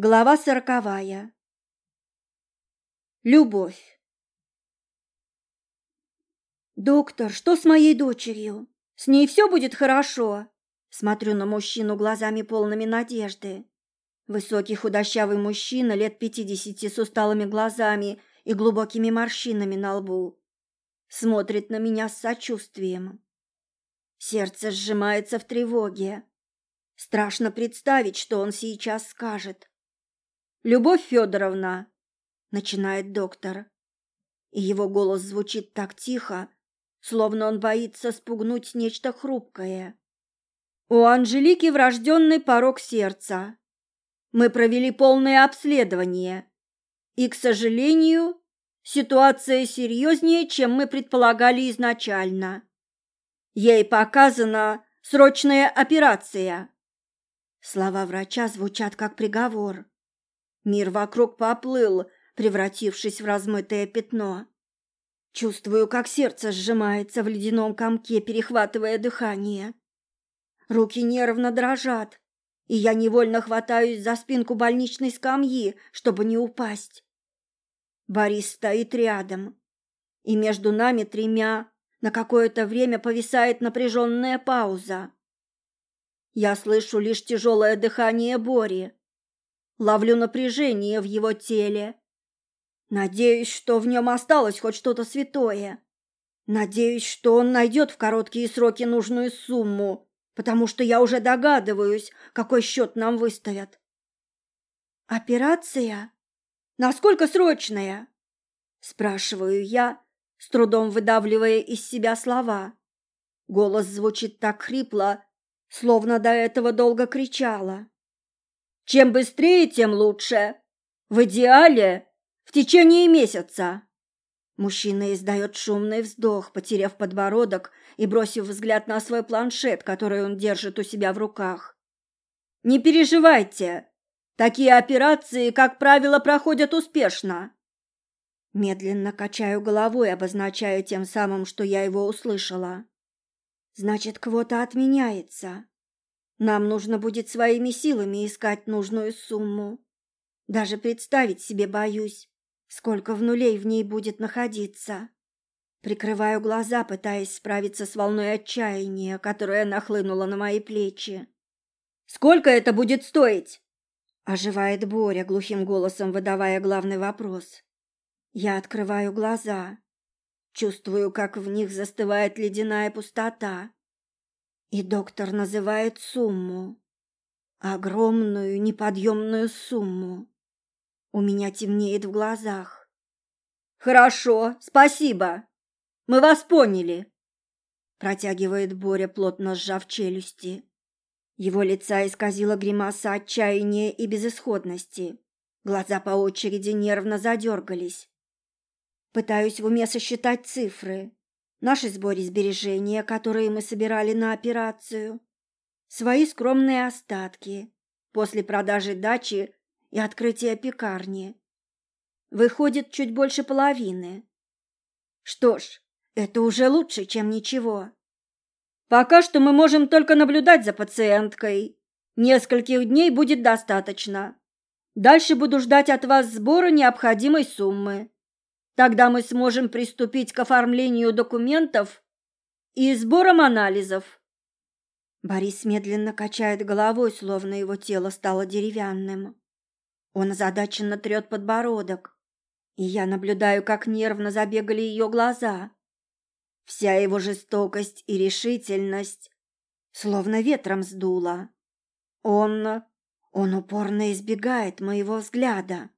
Глава сороковая. Любовь. «Доктор, что с моей дочерью? С ней все будет хорошо?» Смотрю на мужчину глазами полными надежды. Высокий худощавый мужчина лет пятидесяти с усталыми глазами и глубокими морщинами на лбу. Смотрит на меня с сочувствием. Сердце сжимается в тревоге. Страшно представить, что он сейчас скажет. Любовь Федоровна, начинает доктор, и его голос звучит так тихо, словно он боится спугнуть нечто хрупкое. У Анжелики врожденный порог сердца. Мы провели полное обследование, и, к сожалению, ситуация серьезнее, чем мы предполагали изначально. Ей показана срочная операция. Слова врача звучат как приговор. Мир вокруг поплыл, превратившись в размытое пятно. Чувствую, как сердце сжимается в ледяном комке, перехватывая дыхание. Руки нервно дрожат, и я невольно хватаюсь за спинку больничной скамьи, чтобы не упасть. Борис стоит рядом, и между нами тремя на какое-то время повисает напряженная пауза. Я слышу лишь тяжелое дыхание Бори, Ловлю напряжение в его теле. Надеюсь, что в нем осталось хоть что-то святое. Надеюсь, что он найдет в короткие сроки нужную сумму, потому что я уже догадываюсь, какой счет нам выставят. «Операция? Насколько срочная?» Спрашиваю я, с трудом выдавливая из себя слова. Голос звучит так хрипло, словно до этого долго кричала. Чем быстрее, тем лучше. В идеале в течение месяца. Мужчина издает шумный вздох, потеряв подбородок и бросив взгляд на свой планшет, который он держит у себя в руках. Не переживайте. Такие операции, как правило, проходят успешно. Медленно качаю головой, обозначая тем самым, что я его услышала. Значит, квота отменяется. Нам нужно будет своими силами искать нужную сумму. Даже представить себе боюсь, сколько в нулей в ней будет находиться. Прикрываю глаза, пытаясь справиться с волной отчаяния, которая нахлынула на мои плечи. «Сколько это будет стоить?» Оживает Боря, глухим голосом выдавая главный вопрос. Я открываю глаза. Чувствую, как в них застывает ледяная пустота. И доктор называет сумму. Огромную, неподъемную сумму. У меня темнеет в глазах. «Хорошо, спасибо. Мы вас поняли», — протягивает Боря, плотно сжав челюсти. Его лица исказила гримаса отчаяния и безысходности. Глаза по очереди нервно задергались. Пытаюсь в уме сосчитать цифры наши сборы сбережения, которые мы собирали на операцию, свои скромные остатки после продажи дачи и открытия пекарни. Выходит чуть больше половины. Что ж, это уже лучше, чем ничего. Пока что мы можем только наблюдать за пациенткой. Нескольких дней будет достаточно. Дальше буду ждать от вас сбора необходимой суммы. Тогда мы сможем приступить к оформлению документов и сборам анализов. Борис медленно качает головой, словно его тело стало деревянным. Он озадаченно трет подбородок, и я наблюдаю, как нервно забегали ее глаза. Вся его жестокость и решительность словно ветром сдуло. Он... он упорно избегает моего взгляда.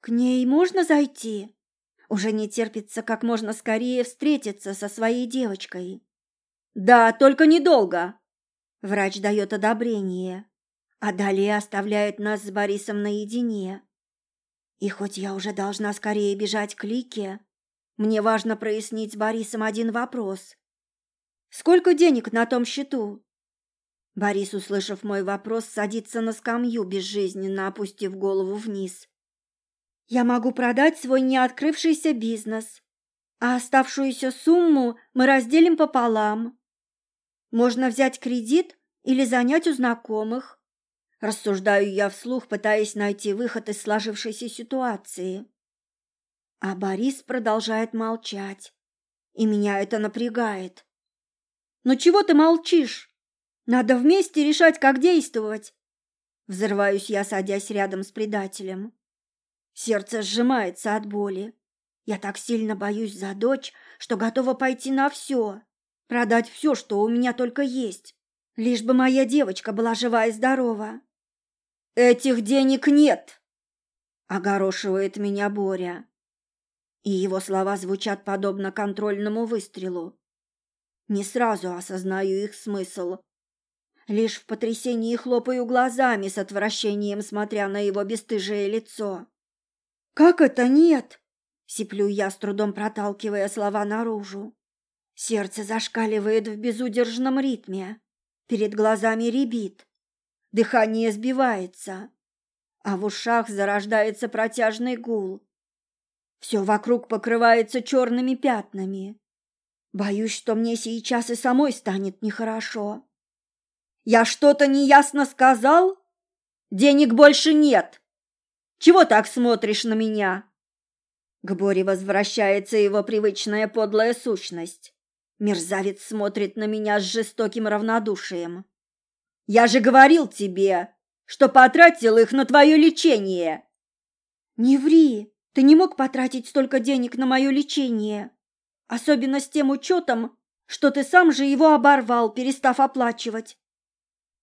«К ней можно зайти?» Уже не терпится как можно скорее встретиться со своей девочкой. Да, только недолго. Врач дает одобрение, а далее оставляет нас с Борисом наедине. И хоть я уже должна скорее бежать к Лике, мне важно прояснить с Борисом один вопрос. Сколько денег на том счету? Борис, услышав мой вопрос, садится на скамью, безжизненно опустив голову вниз. Я могу продать свой неоткрывшийся бизнес, а оставшуюся сумму мы разделим пополам. Можно взять кредит или занять у знакомых. Рассуждаю я вслух, пытаясь найти выход из сложившейся ситуации. А Борис продолжает молчать, и меня это напрягает. «Ну чего ты молчишь? Надо вместе решать, как действовать!» Взрываюсь я, садясь рядом с предателем. Сердце сжимается от боли. Я так сильно боюсь за дочь, что готова пойти на все, продать все, что у меня только есть, лишь бы моя девочка была жива и здорова. «Этих денег нет!» — огорошивает меня Боря. И его слова звучат подобно контрольному выстрелу. Не сразу осознаю их смысл. Лишь в потрясении хлопаю глазами с отвращением, смотря на его бесстыжее лицо. «Как это нет?» — сиплю я, с трудом проталкивая слова наружу. Сердце зашкаливает в безудержном ритме. Перед глазами рябит. Дыхание сбивается, а в ушах зарождается протяжный гул. Все вокруг покрывается черными пятнами. Боюсь, что мне сейчас и самой станет нехорошо. Я что-то неясно сказал? Денег больше нет. Чего так смотришь на меня? К Боре возвращается его привычная подлая сущность. Мерзавец смотрит на меня с жестоким равнодушием. Я же говорил тебе, что потратил их на твое лечение. Не ври, ты не мог потратить столько денег на мое лечение. Особенно с тем учетом, что ты сам же его оборвал, перестав оплачивать.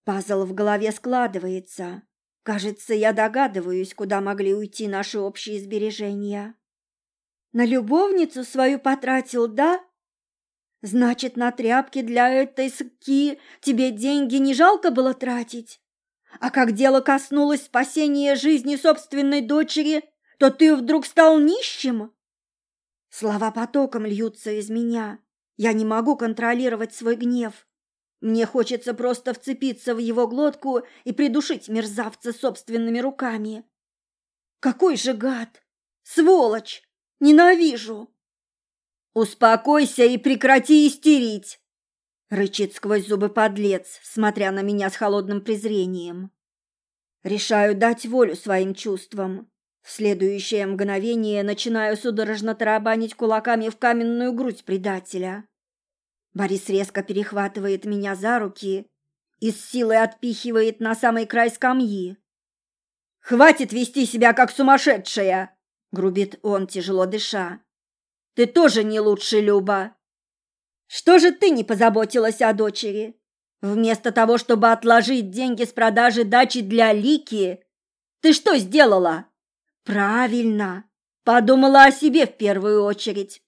Пазл в голове складывается. Кажется, я догадываюсь, куда могли уйти наши общие сбережения. На любовницу свою потратил, да? Значит, на тряпки для этой ски тебе деньги не жалко было тратить? А как дело коснулось спасения жизни собственной дочери, то ты вдруг стал нищим? Слова потоком льются из меня. Я не могу контролировать свой гнев. Мне хочется просто вцепиться в его глотку и придушить мерзавца собственными руками. Какой же гад! Сволочь! Ненавижу! «Успокойся и прекрати истерить!» Рычит сквозь зубы подлец, смотря на меня с холодным презрением. Решаю дать волю своим чувствам. В следующее мгновение начинаю судорожно тарабанить кулаками в каменную грудь предателя. Борис резко перехватывает меня за руки и с силой отпихивает на самый край скамьи. «Хватит вести себя как сумасшедшая!» — грубит он, тяжело дыша. Ты тоже не лучше, Люба. Что же ты не позаботилась о дочери? Вместо того, чтобы отложить деньги с продажи дачи для Лики, ты что сделала? Правильно, подумала о себе в первую очередь.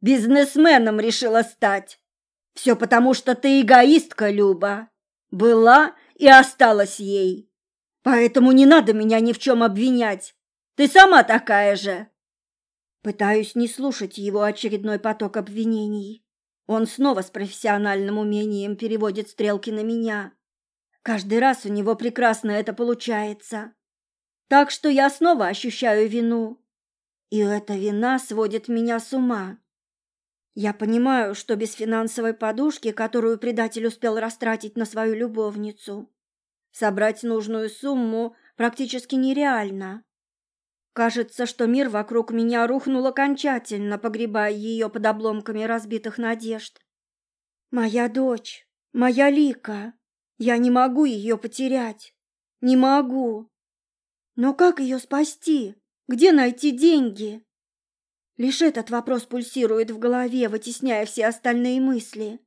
Бизнесменом решила стать. Все потому, что ты эгоистка, Люба. Была и осталась ей. Поэтому не надо меня ни в чем обвинять. Ты сама такая же. Пытаюсь не слушать его очередной поток обвинений. Он снова с профессиональным умением переводит стрелки на меня. Каждый раз у него прекрасно это получается. Так что я снова ощущаю вину. И эта вина сводит меня с ума. Я понимаю, что без финансовой подушки, которую предатель успел растратить на свою любовницу, собрать нужную сумму практически нереально. Кажется, что мир вокруг меня рухнул окончательно, погребая ее под обломками разбитых надежд. Моя дочь, моя Лика. Я не могу ее потерять. Не могу. Но как ее спасти? Где найти деньги? Лишь этот вопрос пульсирует в голове, вытесняя все остальные мысли.